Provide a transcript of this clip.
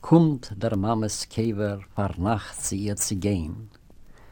kommt der Mames Käfer par Nacht zu ihr zu gehen.